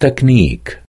تكنيك